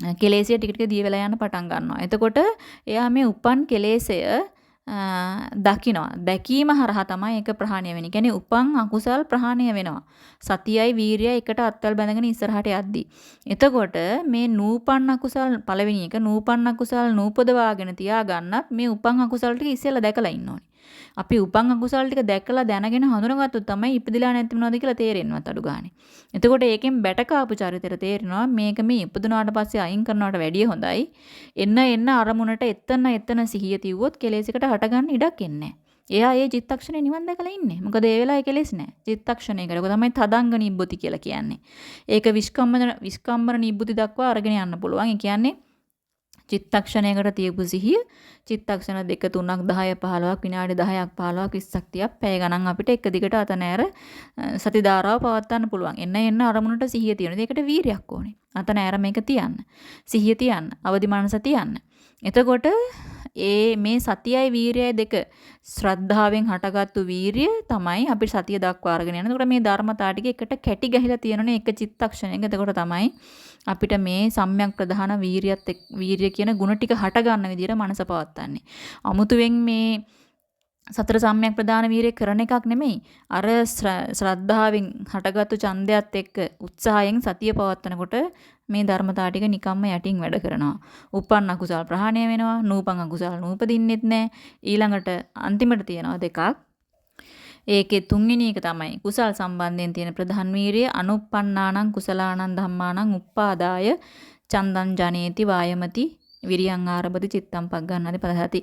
කෙලෙසිය ටික ටික දිය වෙලා යන පටන් ගන්නවා. එතකොට එයා මේ උපන් කෙලෙසය දකිනවා. දැකීම හරහා තමයි ඒක ප්‍රහාණය වෙන්නේ. කියන්නේ උපන් අකුසල් ප්‍රහාණය වෙනවා. සතියයි වීරියයි එකට අත්වල බැඳගෙන ඉස්සරහට යද්දි. එතකොට මේ නූපන් අකුසල් පළවෙනි එක නූපන් අකුසල් නූපදවාගෙන තියාගන්නත් මේ උපන් අකුසල් ටික ඉස්සෙල්ලා දැකලා ඉන්න ඕනේ. අපි උපන් අකුසල් ටික දැකලා දැනගෙන හඳුනගත්තොත් තමයි ඉපදිලා නැති මොනවද කියලා තේරෙන්නවත් අඩු ගානේ. එතකොට ඒකෙන් බැට කාපු චරිතෙට තේරෙනවා මේක මේ ඉපදුනාට පස්සේ අයින් කරනවට වැඩිය හොඳයි. එන්න එන්න අරමුණට එතන එතන සිහිය තියුවොත් කෙලෙසයකට හටගන්න ඉඩක් එන්නේ එයා ඒ චිත්තක්ෂණේ නිවන් දැකලා ඉන්නේ. මොකද ඒ වෙලාවේ කෙලෙස් නැහැ. චිත්තක්ෂණයකට. ඒක තමයි තදංග නිබ්බුති කියලා කියන්නේ. ඒක විස්කම්මන විස්කම්මන නිබ්බුති දක්වා අරගෙන යන්න පුළුවන්. ඒ කියන්නේ චිත්තක්ෂණයකට තියපු සිහිය චිත්තක්ෂණ 2 3ක් 10 15ක් විනාඩි 10ක් 15ක් 20ක් 30ක් පැය ගණන් අපිට එක දිගට අත නෑර සති ධාරාව පවත්වන්න පුළුවන්. එන්න එන්න අරමුණට සිහිය තියෙනවා. ඒකට වීරියක් ඕනේ. අත නෑර මේක තියන්න. සිහිය තියන්න. අවදි මනස තියන්න. එතකොට ඒ මේ සතියයි වීරියයි දෙක ශ්‍රද්ධාවෙන් හටගත්තු වීරිය තමයි අපි සතිය දක්වා අරගෙන යන්නේ. එතකොට මේ ධර්මතා ටික එකට කැටි ගහලා තියෙනනේ එක චිත්තක්ෂණයක. එතකොට තමයි අපිට මේ සම්‍යක් ප්‍රධාන වීරියත් වීරිය කියන ಗುಣ ටික හට ගන්න විදිහට මනස පවත්වන්නේ. අමුතුවෙන් මේ සතර සම්‍යක් ප්‍රදාන වීරය කරන එකක් නෙමෙයි. අර ශ්‍රද්ධාවෙන් හටගත්තු ඡන්දයත් එක්ක උත්සාහයෙන් සතිය පවත්වනකොට මේ ධර්මතා ටික නිකම්ම යටින් වැඩ කරනවා. උපන් අකුසල් ප්‍රහාණය වෙනවා. නූපන් අකුසල් නූපදින්නෙත් නැහැ. ඊළඟට අන්තිමට තියෙනවා දෙකක්. ඒකේ තුන්වෙනි එක තමයි කුසල් සම්බන්ධයෙන් තියෙන ප්‍රධාන වීරිය අනුප්පන්නානං කුසලානං ධම්මානං උප්පාදාය චන්දං ජනේති වායමති විරියං ආරබති චිත්තම් පග්ගන්නාදී පදහති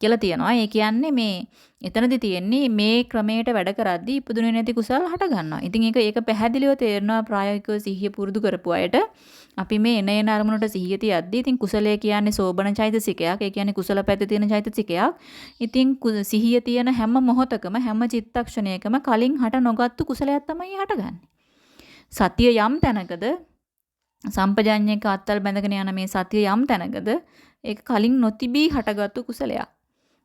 කියලා තියෙනවා. ඒ කියන්නේ මේ එතනදි තියෙන්නේ මේ ක්‍රමයට වැඩ කරද්දී ඉපදුනේ නැති කුසල් හට ගන්නවා. ඉතින් ඒක ඒක පැහැදිලිව තේරෙනවා ප්‍රායෝගිකව සිහිය පුරුදු කරපු අයට. අපි මේ එන එන අරමුණට සිහිය තියද්දී ඉතින් කුසලය කියන්නේ සෝබන චෛතසිකයක්. ඒ කියන්නේ කුසල පැත්තේ තියෙන චෛතසිකයක්. ඉතින් සිහිය තියෙන හැම මොහොතකම හැම චිත්තක්ෂණයකම කලින් හට නොගත්තු කුසලයක් තමයි හටගන්නේ. සතිය යම් තැනකද සම්පජඤ්ඤයක අත්තල් බැඳගෙන යන මේ සතිය යම් තැනකද ඒක කලින් නොතිබී හටගත්තු කුසලයක්.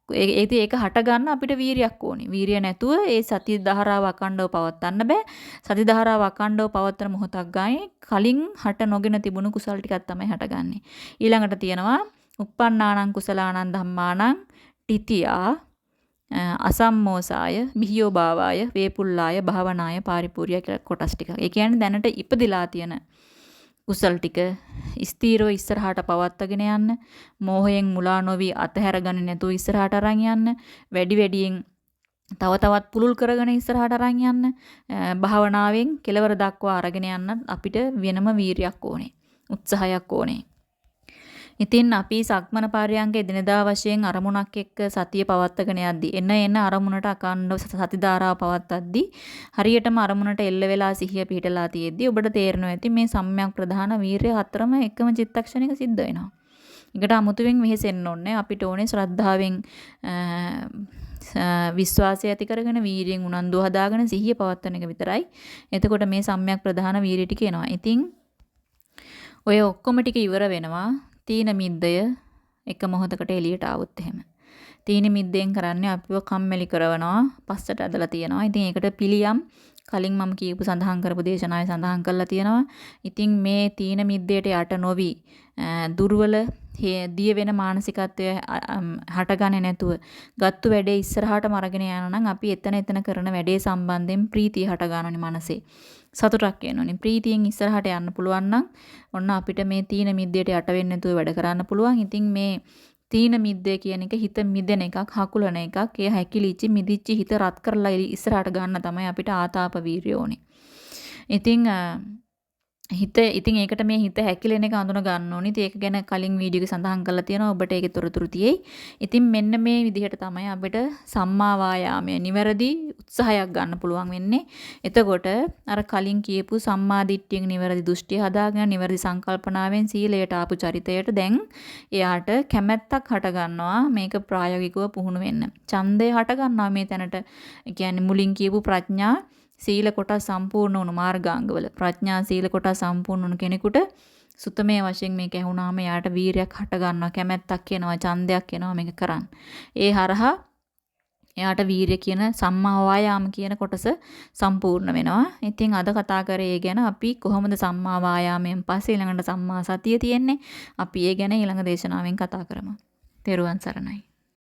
ඒ ඉතින් ඒක හට ගන්න අපිට වීරියක් ඕනේ. වීරිය නැතුව ඒ සති දහරාව අකණ්ඩව පවත්වන්න බෑ. සති දහරාව අකණ්ඩව පවත්වන මොහොතක් ගානේ කලින් හට නොගෙන තිබුණු කුසල් ටිකක් තමයි හටගන්නේ. ඊළඟට තියෙනවා uppannānaṁ කුසලානං ධම්මානං තිතියා අසම්මෝසාය බිහියෝ භාවාය වේපුල්ලාය භාවනාය පාරිපූර්ය කියලා කොටස් ටිකක්. ඒ කියන්නේ දැනට ඉපදිලා තියෙන කුසල් ටික ස්ථීරව ඉස්සරහට පවත්වාගෙන යන්න. මෝහයෙන් මුලා නොවි අතහැරගන්නේ නැතුව ඉස්සරහට අරන් යන්න. වැඩි වැඩියෙන් තව තවත් පුළුල් කරගෙන ඉස්සරහට අරන් යන්න. භාවනාවෙන් කෙලවර දක්වා අරගෙන යන්න අපිට වෙනම වීරියක් ඕනේ. උත්සාහයක් ඕනේ. ඉතින් අපි සක්මන පාරයන්ක එදිනදා වශයෙන් අරමුණක් එක්ක සතිය පවත්වාගෙන යද්දී එන එන අරමුණට අකණ්ඩව සති ධාරාව පවත්වද්දී හරියටම අරමුණට එල්ල වෙලා සිහිය පිහිටලා තියෙද්දී ඔබට තේරෙනවා ඇති මේ සම්‍යක් ප්‍රධාන වීරය හතරම එකම චිත්තක්ෂණයක සිද්ධ වෙනවා. ඒකට අමුතුවෙන් වෙහෙසෙන්න ඕනේ. අපිට ඕනේ ශ්‍රද්ධාවෙන් විශ්වාසය ඇති කරගෙන වීරියෙන් උනන්දු හදාගෙන සිහිය පවත්වන එක විතරයි. එතකොට මේ සම්‍යක් ප්‍රධාන වීරිය ටික එනවා. ඉතින් ඔය ඔක්කොම ටික ඉවර වෙනවා. තීන මිද්දය එක මොහොතකට එළියට ආවොත් එහෙම. තීන මිද්දෙන් කරන්නේ අපිව කම්මැලි කරනවා, පස්සට ඇදලා තියනවා. ඉතින් ඒකට පිළියම් කලින් මම කියපු සඳහන් කරපු දේශනාවේ සඳහන් කරලා තියෙනවා. ඉතින් මේ තීන මිද්දයට යට නොවි දුර්වල දිය වෙන මානසිකත්වය හටගන්නේ නැතුව ගත්තු වැඩේ ඉස්සරහටම අරගෙන යනවා නම් අපි එතන එතන කරන වැඩේ සම්බන්ධයෙන් ප්‍රීතිය හට ගන්නනේ මනසේ. සතුටක් එනෝනේ. ප්‍රීතියෙන් ඉස්සරහට යන්න පුළුවන් නම් ඔන්න අපිට මේ තීන මිද්දයට යට වෙන්නේ නැතුව වැඩ කරන්න පුළුවන්. ඉතින් මේ තීන මිද්දේ කියන එක හිත මිදෙන එකක්, හකුලන එකක්. ඒ හැකිලිච්ච මිදිච්ච හිත රත් කරලා ඉස්සරහට ගන්න තමයි අපිට ආතාප වීරිය ඕනේ. ඉතින් හිත ඉතින් ඒකට මේ හිත හැකිලෙන එක අඳුන ගන්න ඕනි. ඉතින් ඒක ගැන කලින් වීඩියෝ එකේ සඳහන් කරලා තියෙනවා. ඔබට ඒකේ තොරතුරු තියෙයි. ඉතින් මෙන්න මේ විදිහට තමයි අපිට සම්මා වායාමය නිවැරදි උත්සාහයක් ගන්න පුළුවන් වෙන්නේ. එතකොට අර කලින් කියපු සම්මා දිට්ඨියෙන් නිවැරදි දෘෂ්ටිය හදාගෙන නිවැරදි සංකල්පනාවෙන් සීලයට ආපු චරිතයට දැන් එයාට කැමැත්තක් හට ගන්නවා මේක ප්‍රායෝගිකව පුහුණු වෙන්න. ඡන්දය හට ගන්නවා මේ තැනට. ඒ කියන්නේ මුලින් කියපු ප්‍රඥා සීල කොටස් සම්පූර්ණ වුණු මාර්ගාංගවල ප්‍රඥා සීල කොටස් සම්පූර්ණ වුණු කෙනෙකුට සුතමේ වශයෙන් මේක ඇහුණාම යාට වීරයක් හට ගන්නවා කැමැත්තක් එනවා ඡන්දයක් එනවා මේක කරන්න. ඒ හරහා එයාට වීරිය කියන සම්මා වායාම කියන කොටස සම්පූර්ණ වෙනවා. ඉතින් අද කතා කරේ ගැන අපි කොහොමද සම්මා වායාමයෙන් පස්සේ ඊළඟට සම්මා සතිය තියෙන්නේ. අපි ඒ ගැන ඊළඟ දේශනාවෙන් කතා කරමු. තෙරුවන් සරණයි.